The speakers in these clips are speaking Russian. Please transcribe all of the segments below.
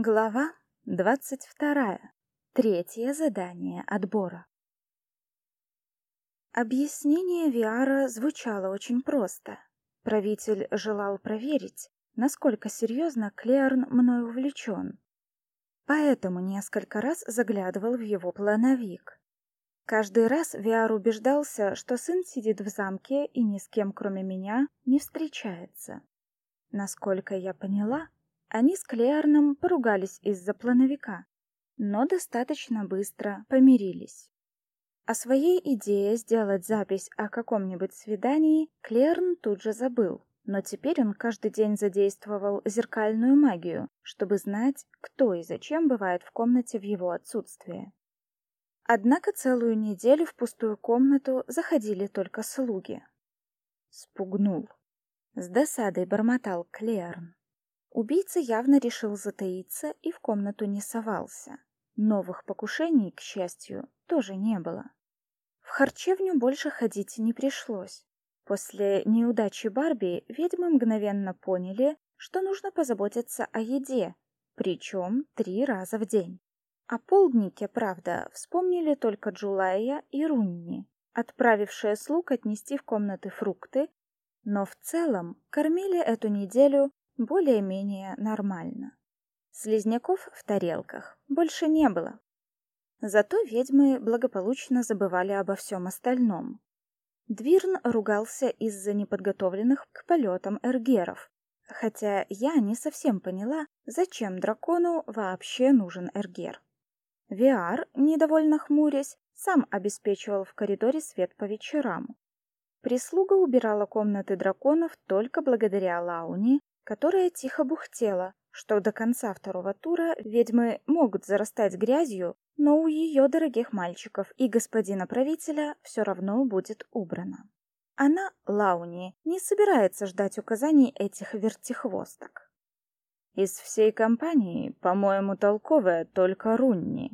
Глава двадцать вторая. Третье задание отбора. Объяснение Виара звучало очень просто. Правитель желал проверить, насколько серьезно Клеарн мной увлечен. Поэтому несколько раз заглядывал в его плановик. Каждый раз Виар убеждался, что сын сидит в замке и ни с кем, кроме меня, не встречается. Насколько я поняла, они с Клеарном поругались из-за плановика, но достаточно быстро помирились. О своей идее сделать запись о каком-нибудь свидании Клеарн тут же забыл, но теперь он каждый день задействовал зеркальную магию, чтобы знать, кто и зачем бывает в комнате в его отсутствие. Однако целую неделю в пустую комнату заходили только слуги. Спугнул. С досадой бормотал Клеарн. Убийца явно решил затаиться и в комнату не совался. Новых покушений, к счастью, тоже не было. В харчевню больше ходить не пришлось. После неудачи Барби ведьмы мгновенно поняли, что нужно позаботиться о еде, причем три раза в день. О полднике, правда, вспомнили только Джулая и Рунни, отправившие слуг отнести в комнаты фрукты, но в целом кормили эту неделю более-менее нормально. Слизняков в тарелках больше не было. Зато ведьмы благополучно забывали обо всем остальном. Двирн ругался из-за неподготовленных к полетам эргеров, хотя я не совсем поняла, зачем дракону вообще нужен эргер. Виар, недовольно хмурясь, сам обеспечивал в коридоре свет по вечерам. Прислуга убирала комнаты драконов только благодаря Лауне которая тихо бухтела, что до конца второго тура ведьмы могут зарастать грязью, но у ее дорогих мальчиков и господина правителя все равно будет убрано. Она, Лауни, не собирается ждать указаний этих вертихвосток. Из всей компании, по-моему, толковая только Рунни.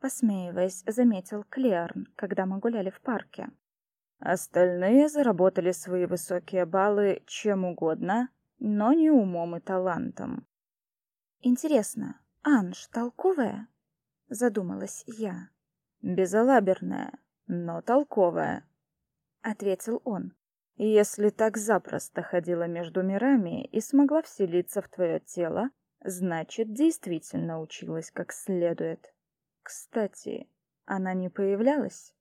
Посмеиваясь, заметил Клеарн, когда мы гуляли в парке. Остальные заработали свои высокие баллы чем угодно, но не умом и талантом. Интересно, Анж толковая? Задумалась я. Безалаберная, но толковая, ответил он. Если так запросто ходила между мирами и смогла вселиться в твое тело, значит, действительно училась как следует. Кстати, она не появлялась?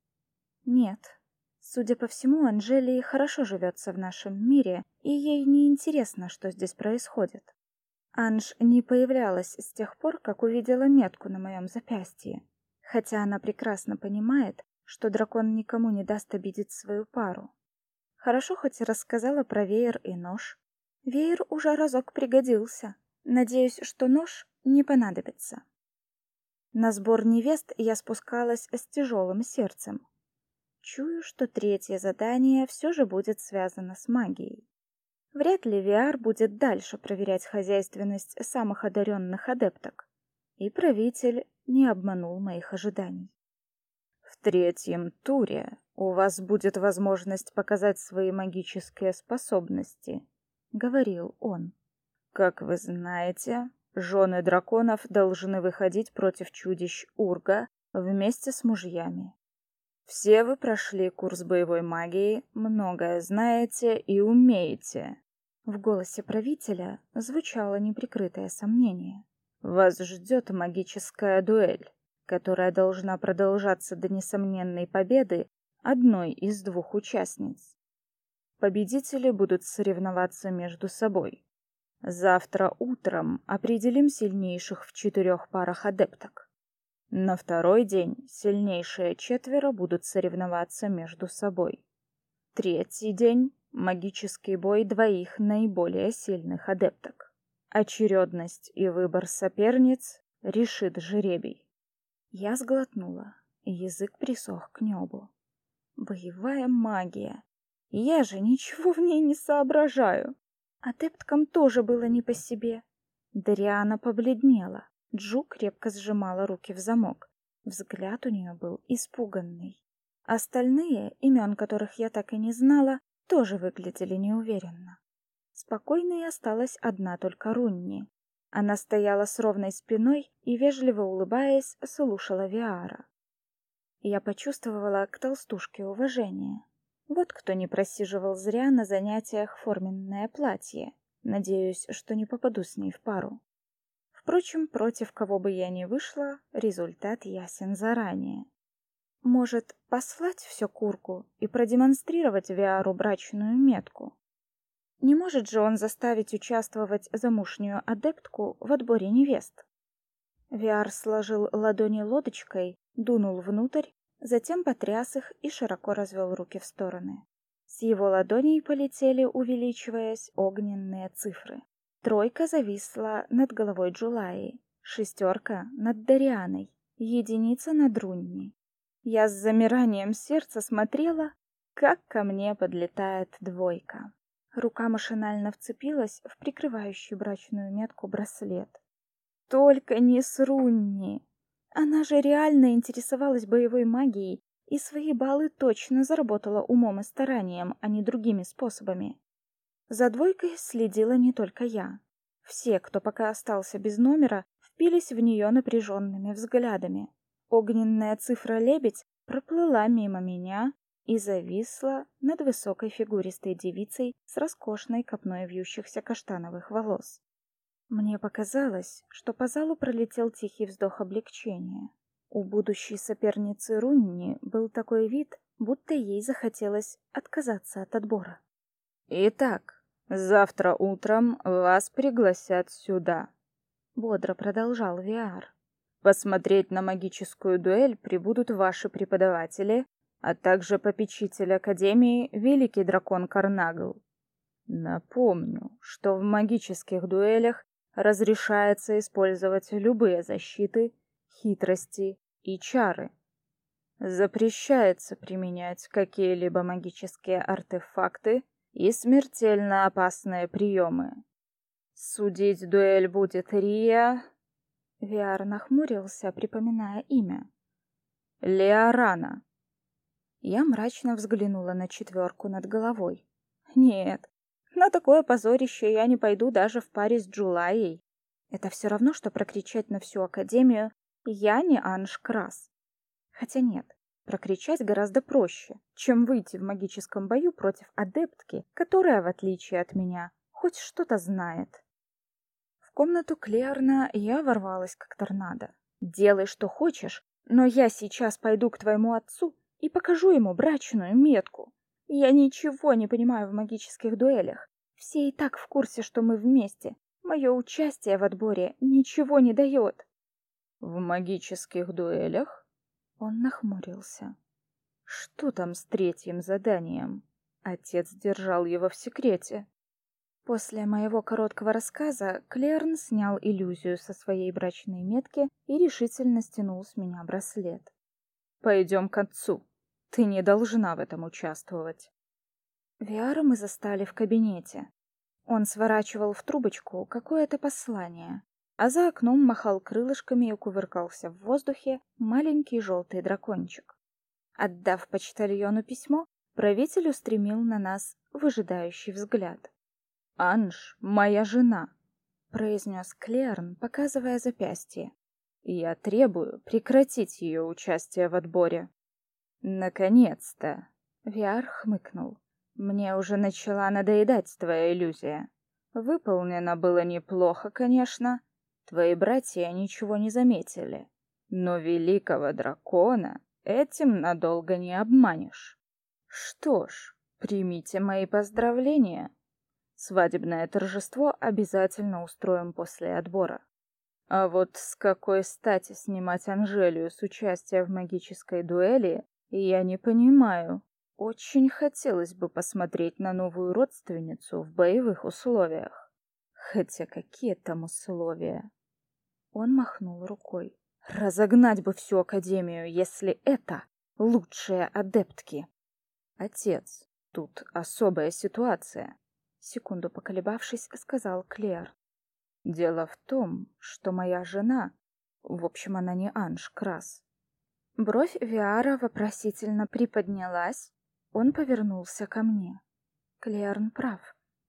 Нет, Судя по всему, Анжелии хорошо живется в нашем мире, и ей не интересно, что здесь происходит. Анж не появлялась с тех пор, как увидела метку на моем запястье, хотя она прекрасно понимает, что дракон никому не даст обидеть свою пару. Хорошо хоть рассказала про веер и нож. Веер уже разок пригодился. Надеюсь, что нож не понадобится. На сбор невест я спускалась с тяжелым сердцем, Чую, что третье задание все же будет связано с магией. Вряд ли Виар будет дальше проверять хозяйственность самых одаренных адепток. И правитель не обманул моих ожиданий. В третьем туре у вас будет возможность показать свои магические способности, говорил он. Как вы знаете, жены драконов должны выходить против чудищ Урга вместе с мужьями. Все вы прошли курс боевой магии, многое знаете и умеете. В голосе правителя звучало неприкрытое сомнение. Вас ждет магическая дуэль, которая должна продолжаться до несомненной победы одной из двух участниц. Победители будут соревноваться между собой. Завтра утром определим сильнейших в четырех парах адепток. На второй день сильнейшие четверо будут соревноваться между собой. Третий день — магический бой двоих наиболее сильных адепток. Очередность и выбор соперниц решит жребий. Я сглотнула, язык присох к небу. Боевая магия. Я же ничего в ней не соображаю. Адепткам тоже было не по себе. Дариана побледнела. Джу крепко сжимала руки в замок. Взгляд у нее был испуганный. Остальные, имен которых я так и не знала, тоже выглядели неуверенно. Спокойной осталась одна только Рунни. Она стояла с ровной спиной и, вежливо улыбаясь, слушала Виара. Я почувствовала к толстушке уважение. Вот кто не просиживал зря на занятиях форменное платье. Надеюсь, что не попаду с ней в пару. Впрочем, против кого бы я ни вышла, результат ясен заранее. Может, послать все курку и продемонстрировать Виару брачную метку? Не может же он заставить участвовать замужнюю адептку в отборе невест? Виар сложил ладони лодочкой, дунул внутрь, затем потряс их и широко развел руки в стороны. С его ладоней полетели, увеличиваясь, огненные цифры. Тройка зависла над головой Джулаи, шестерка над Дарианой, единица над Рунни. Я с замиранием сердца смотрела, как ко мне подлетает двойка. Рука машинально вцепилась в прикрывающую брачную метку браслет. Только не с Рунни. Она же реально интересовалась боевой магией и свои баллы точно заработала умом и старанием, а не другими способами. За двойкой следила не только я. Все, кто пока остался без номера, впились в нее напряженными взглядами. Огненная цифра «Лебедь» проплыла мимо меня и зависла над высокой фигуристой девицей с роскошной копной вьющихся каштановых волос. Мне показалось, что по залу пролетел тихий вздох облегчения. У будущей соперницы Рунни был такой вид, будто ей захотелось отказаться от отбора. «Итак, Завтра утром вас пригласят сюда, бодро продолжал Виар. Посмотреть на магическую дуэль прибудут ваши преподаватели, а также попечитель академии Великий дракон Карнагл. Напомню, что в магических дуэлях разрешается использовать любые защиты, хитрости и чары. Запрещается применять какие-либо магические артефакты и смертельно опасные приемы. Судить дуэль будет Рия... Виар нахмурился, припоминая имя. Леорана. Я мрачно взглянула на четверку над головой. Нет, на такое позорище я не пойду даже в паре с Джулайей. Это все равно, что прокричать на всю Академию «Я не Анж Крас». Хотя нет, Прокричать гораздо проще, чем выйти в магическом бою против адептки, которая, в отличие от меня, хоть что-то знает. В комнату Клеарна я ворвалась как торнадо. «Делай, что хочешь, но я сейчас пойду к твоему отцу и покажу ему брачную метку. Я ничего не понимаю в магических дуэлях. Все и так в курсе, что мы вместе. Мое участие в отборе ничего не дает». «В магических дуэлях?» Он нахмурился. Что там с третьим заданием? Отец держал его в секрете. После моего короткого рассказа Клерн снял иллюзию со своей брачной метки и решительно стянул с меня браслет. «Пойдем к отцу. Ты не должна в этом участвовать». Виара мы застали в кабинете. Он сворачивал в трубочку какое-то послание а за окном махал крылышками и кувыркался в воздухе маленький желтый дракончик. Отдав почтальону письмо, правитель устремил на нас выжидающий взгляд. «Анж, моя жена», — произнес Клерн, показывая запястье. «Я требую прекратить ее участие в отборе». «Наконец-то!» — Виар хмыкнул. «Мне уже начала надоедать твоя иллюзия. Выполнено было неплохо, конечно, Твои братья ничего не заметили, но великого дракона этим надолго не обманешь. Что ж, примите мои поздравления. Свадебное торжество обязательно устроим после отбора. А вот с какой стати снимать Анжелию с участия в магической дуэли, я не понимаю. Очень хотелось бы посмотреть на новую родственницу в боевых условиях. Хотя какие там условия? Он махнул рукой. Разогнать бы всю академию, если это лучшие адептки. Отец, тут особая ситуация. Секунду поколебавшись, сказал Клер. Дело в том, что моя жена, в общем, она не Анж Крас. Бровь Виара вопросительно приподнялась. Он повернулся ко мне. Клерн прав.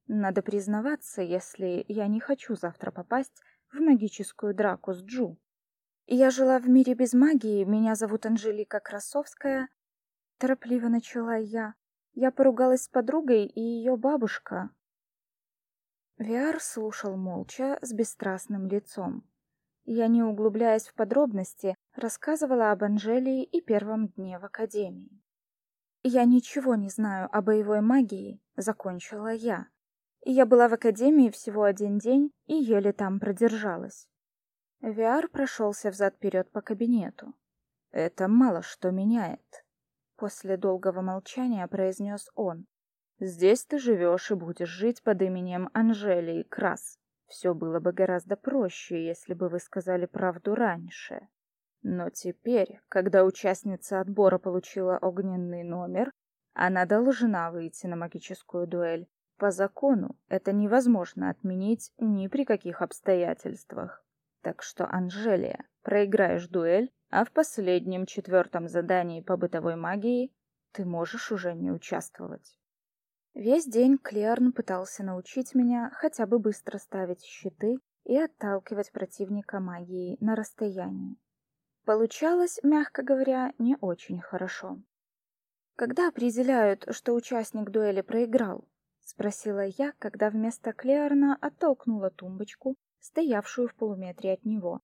Надо признаваться, если я не хочу завтра попасть в магическую драку с Джу. Я жила в мире без магии, меня зовут Анжелика Красовская. Торопливо начала я. Я поругалась с подругой и ее бабушка. Виар слушал молча, с бесстрастным лицом. Я, не углубляясь в подробности, рассказывала об Анжелии и первом дне в академии. «Я ничего не знаю о боевой магии», — закончила я. Я была в академии всего один день и еле там продержалась. Виар прошелся взад-вперед по кабинету. «Это мало что меняет», — после долгого молчания произнес он. «Здесь ты живешь и будешь жить под именем Анжелии Крас. Все было бы гораздо проще, если бы вы сказали правду раньше. Но теперь, когда участница отбора получила огненный номер, она должна выйти на магическую дуэль. По закону это невозможно отменить ни при каких обстоятельствах. Так что, Анжелия, проиграешь дуэль, а в последнем четвертом задании по бытовой магии ты можешь уже не участвовать. Весь день Клерн пытался научить меня хотя бы быстро ставить щиты и отталкивать противника магией на расстоянии. Получалось, мягко говоря, не очень хорошо. Когда определяют, что участник дуэли проиграл? Спросила я, когда вместо Клеарна оттолкнула тумбочку, стоявшую в полуметре от него.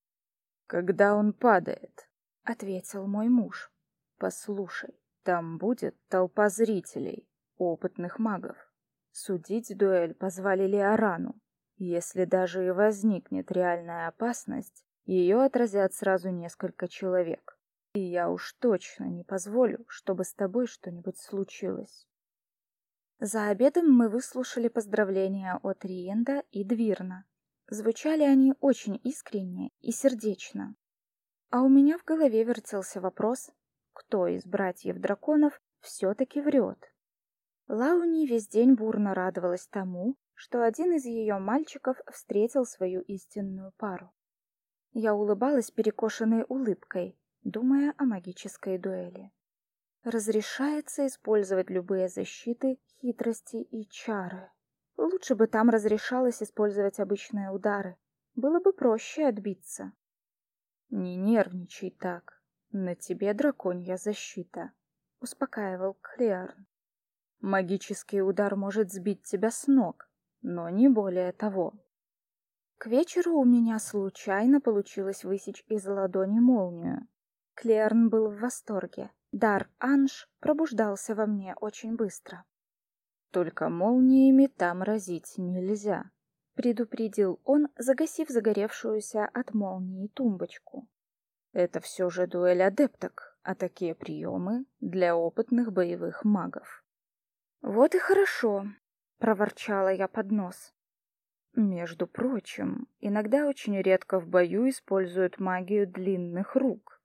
Когда он падает, ответил мой муж. Послушай, там будет толпа зрителей, опытных магов. Судить дуэль позвали Леорану. Если даже и возникнет реальная опасность, ее отразят сразу несколько человек. И я уж точно не позволю, чтобы с тобой что-нибудь случилось. За обедом мы выслушали поздравления от Риенда и Двирна. Звучали они очень искренне и сердечно. А у меня в голове вертелся вопрос, кто из братьев-драконов все-таки врет. Лауни весь день бурно радовалась тому, что один из ее мальчиков встретил свою истинную пару. Я улыбалась перекошенной улыбкой, думая о магической дуэли. Разрешается использовать любые защиты, хитрости и чары. Лучше бы там разрешалось использовать обычные удары. Было бы проще отбиться. Не нервничай так. На тебе драконья защита, успокаивал Клеарн. Магический удар может сбить тебя с ног, но не более того. К вечеру у меня случайно получилось высечь из ладони молнию. Клерн был в восторге. Дар Анж пробуждался во мне очень быстро. Только молниями там разить нельзя, предупредил он, загасив загоревшуюся от молнии тумбочку. Это все же дуэль адепток, а такие приемы для опытных боевых магов. Вот и хорошо, проворчала я под нос. Между прочим, иногда очень редко в бою используют магию длинных рук,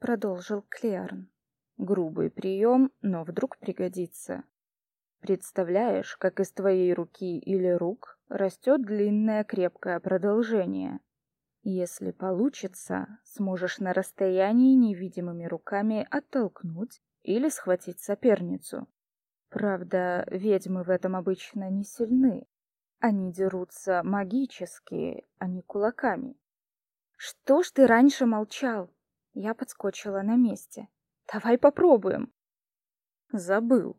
продолжил Клеарн. Грубый прием, но вдруг пригодится. Представляешь, как из твоей руки или рук растет длинное крепкое продолжение. Если получится, сможешь на расстоянии невидимыми руками оттолкнуть или схватить соперницу. Правда, ведьмы в этом обычно не сильны, они дерутся магически, а не кулаками. Что ж ты раньше молчал? Я подскочила на месте. Давай попробуем. Забыл.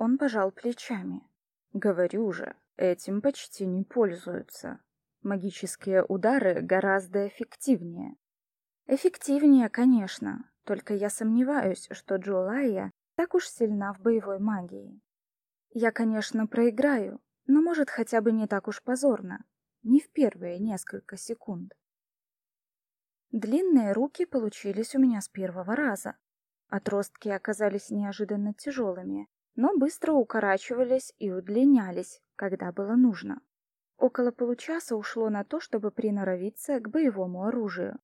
Он пожал плечами. Говорю же, этим почти не пользуются. Магические удары гораздо эффективнее. Эффективнее, конечно, только я сомневаюсь, что Джулая так уж сильна в боевой магии. Я, конечно, проиграю, но может хотя бы не так уж позорно, не в первые несколько секунд. Длинные руки получились у меня с первого раза. Отростки оказались неожиданно тяжелыми, но быстро укорачивались и удлинялись, когда было нужно. Около получаса ушло на то, чтобы приноровиться к боевому оружию.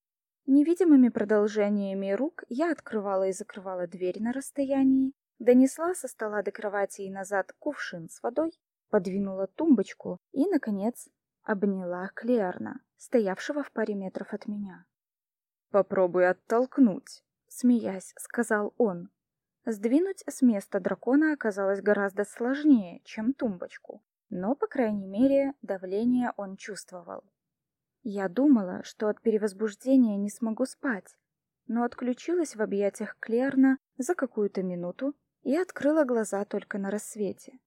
Невидимыми продолжениями рук я открывала и закрывала дверь на расстоянии, донесла со стола до кровати и назад кувшин с водой подвинула тумбочку и, наконец, обняла Клеарна, стоявшего в паре метров от меня. «Попробуй оттолкнуть», — смеясь, сказал он. Сдвинуть с места дракона оказалось гораздо сложнее, чем тумбочку, но, по крайней мере, давление он чувствовал. Я думала, что от перевозбуждения не смогу спать, но отключилась в объятиях Клерна за какую-то минуту и открыла глаза только на рассвете.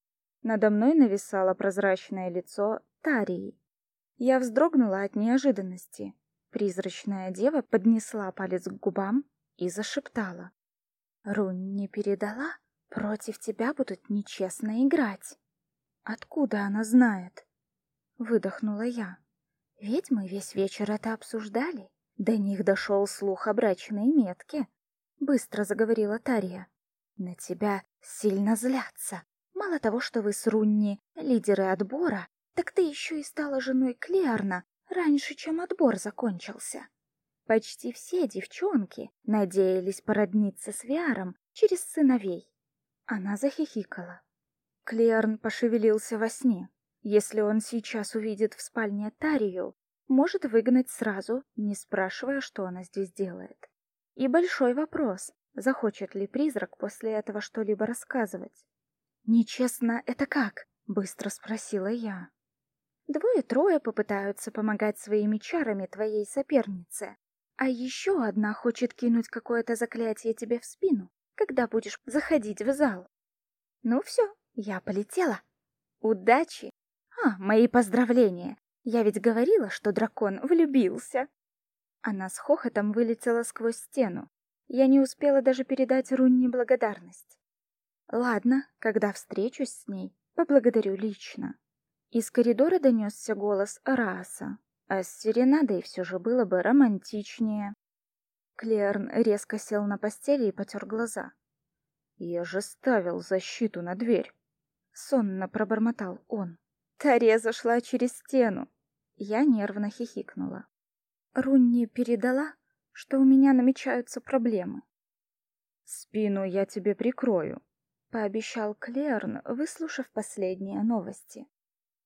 Надо мной нависало прозрачное лицо Тарии. Я вздрогнула от неожиданности. Призрачная дева поднесла палец к губам и зашептала. «Рун не передала? Против тебя будут нечестно играть». «Откуда она знает?» Выдохнула я. Ведь мы весь вечер это обсуждали. До них дошел слух о брачной метке. Быстро заговорила Тария. На тебя сильно злятся. Мало того, что вы с Рунни лидеры отбора, так ты еще и стала женой Клеарна раньше, чем отбор закончился. Почти все девчонки надеялись породниться с Виаром через сыновей. Она захихикала. Клеарн пошевелился во сне. Если он сейчас увидит в спальне Тарию, может выгнать сразу, не спрашивая, что она здесь делает. И большой вопрос, захочет ли призрак после этого что-либо рассказывать. «Нечестно это как?» — быстро спросила я. Двое-трое попытаются помогать своими чарами твоей сопернице, а еще одна хочет кинуть какое-то заклятие тебе в спину, когда будешь заходить в зал. Ну все, я полетела. Удачи! А, мои поздравления! Я ведь говорила, что дракон влюбился. Она с хохотом вылетела сквозь стену. Я не успела даже передать Рунне благодарность. Ладно, когда встречусь с ней, поблагодарю лично. Из коридора донесся голос Рааса, а с серенадой все же было бы романтичнее. Клерн резко сел на постели и потер глаза. «Я же ставил защиту на дверь!» Сонно пробормотал он. Тареза шла через стену. Я нервно хихикнула. Рунни передала, что у меня намечаются проблемы. «Спину я тебе прикрою», — пообещал Клерн, выслушав последние новости.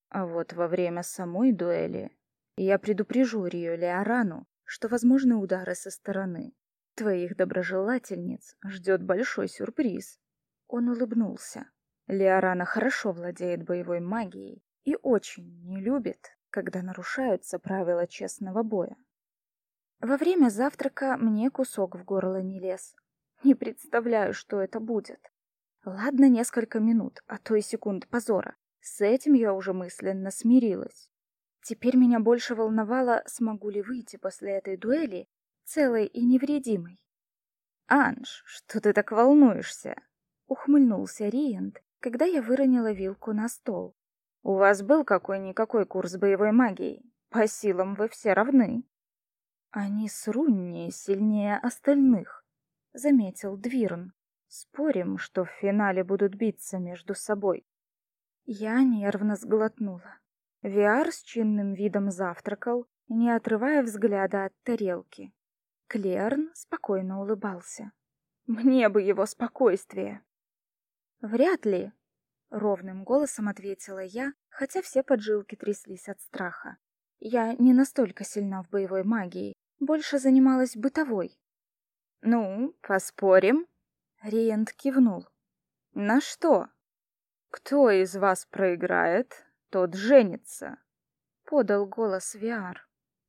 А вот во время самой дуэли я предупрежу Рио Леорану, что возможны удары со стороны. Твоих доброжелательниц ждет большой сюрприз. Он улыбнулся. Леорана хорошо владеет боевой магией и очень не любит, когда нарушаются правила честного боя. Во время завтрака мне кусок в горло не лез. Не представляю, что это будет. Ладно, несколько минут, а то и секунд позора. С этим я уже мысленно смирилась. Теперь меня больше волновало, смогу ли выйти после этой дуэли целой и невредимой. «Анж, что ты так волнуешься?» — ухмыльнулся Риент, когда я выронила вилку на стол. «У вас был какой-никакой курс боевой магии. По силам вы все равны». «Они с Рунни сильнее остальных», — заметил Двирн. «Спорим, что в финале будут биться между собой». Я нервно сглотнула. Виар с чинным видом завтракал, не отрывая взгляда от тарелки. Клерн спокойно улыбался. Мне бы его спокойствие. Вряд ли, ровным голосом ответила я, хотя все поджилки тряслись от страха. Я не настолько сильна в боевой магии, больше занималась бытовой. Ну, поспорим? Риент кивнул. На что? «Кто из вас проиграет, тот женится», — подал голос Виар.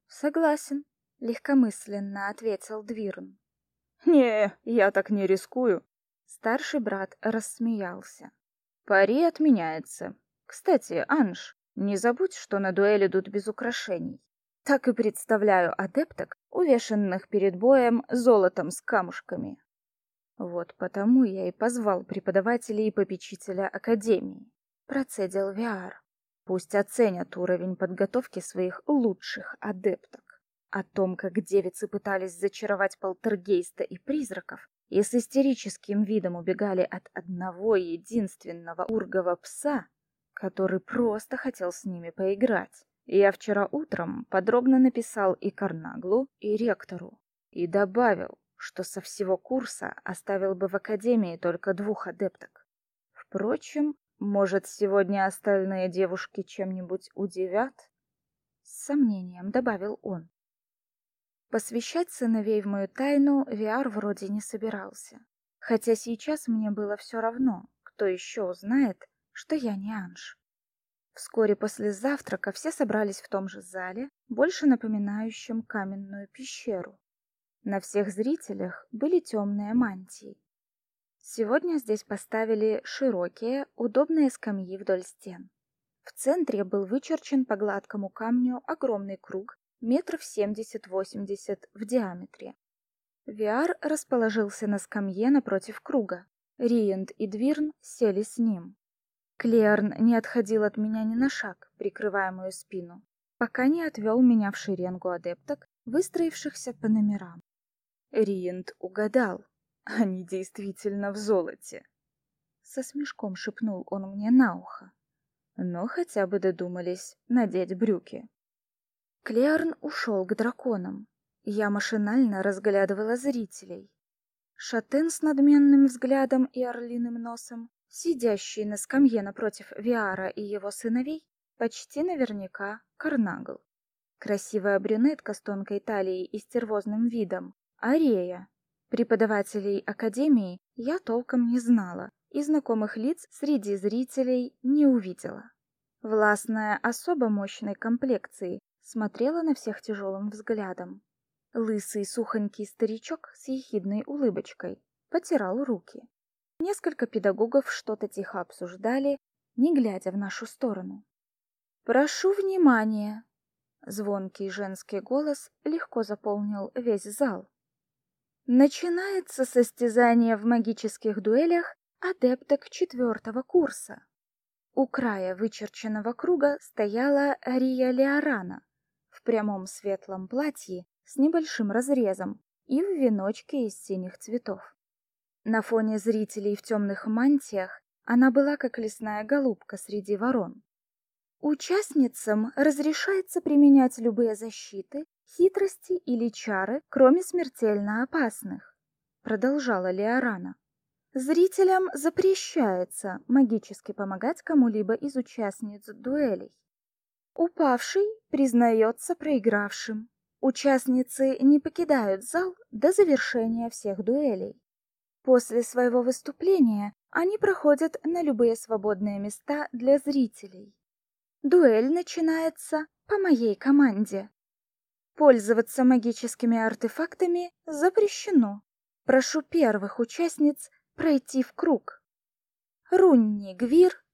«Согласен», — легкомысленно ответил Двирн. «Не, я так не рискую». Старший брат рассмеялся. «Пари отменяется. Кстати, Анж, не забудь, что на дуэль идут без украшений. Так и представляю адепток, увешанных перед боем золотом с камушками. Вот потому я и позвал преподавателей и попечителя академии. Процедил Виар. Пусть оценят уровень подготовки своих лучших адепток. О том, как девицы пытались зачаровать полтергейста и призраков, и с истерическим видом убегали от одного единственного ургова пса, который просто хотел с ними поиграть. Я вчера утром подробно написал и Карнаглу, и ректору, и добавил, что со всего курса оставил бы в академии только двух адепток. Впрочем, может, сегодня остальные девушки чем-нибудь удивят? С сомнением добавил он. Посвящать сыновей в мою тайну Виар вроде не собирался. Хотя сейчас мне было все равно, кто еще узнает, что я не Анж. Вскоре после завтрака все собрались в том же зале, больше напоминающем каменную пещеру. На всех зрителях были темные мантии. Сегодня здесь поставили широкие, удобные скамьи вдоль стен. В центре был вычерчен по гладкому камню огромный круг, метров семьдесят-восемьдесят в диаметре. Виар расположился на скамье напротив круга. Риент и Двирн сели с ним. Клеарн не отходил от меня ни на шаг, прикрывая мою спину, пока не отвел меня в шеренгу адепток, выстроившихся по номерам. Риент угадал. Они действительно в золоте. Со смешком шепнул он мне на ухо. Но хотя бы додумались надеть брюки. Клеарн ушел к драконам. Я машинально разглядывала зрителей. Шатен с надменным взглядом и орлиным носом Сидящий на скамье напротив Виара и его сыновей почти наверняка Карнагл. Красивая брюнетка с тонкой талией и стервозным видом Арея. Преподавателей академии я толком не знала и знакомых лиц среди зрителей не увидела. Властная особо мощной комплекции смотрела на всех тяжелым взглядом. Лысый сухонький старичок с ехидной улыбочкой потирал руки. Несколько педагогов что-то тихо обсуждали, не глядя в нашу сторону. «Прошу внимания!» Звонкий женский голос легко заполнил весь зал. Начинается состязание в магических дуэлях адепток четвертого курса. У края вычерченного круга стояла Рия Леорана в прямом светлом платье с небольшим разрезом и в веночке из синих цветов. На фоне зрителей в темных мантиях она была как лесная голубка среди ворон. Участницам разрешается применять любые защиты, хитрости или чары, кроме смертельно опасных, продолжала Леорана. Зрителям запрещается магически помогать кому-либо из участниц дуэлей. Упавший признается проигравшим. Участницы не покидают зал до завершения всех дуэлей. После своего выступления они проходят на любые свободные места для зрителей. Дуэль начинается по моей команде. Пользоваться магическими артефактами запрещено. Прошу первых участниц пройти в круг. Рунни Гвир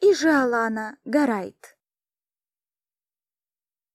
и Жалана Гарайт.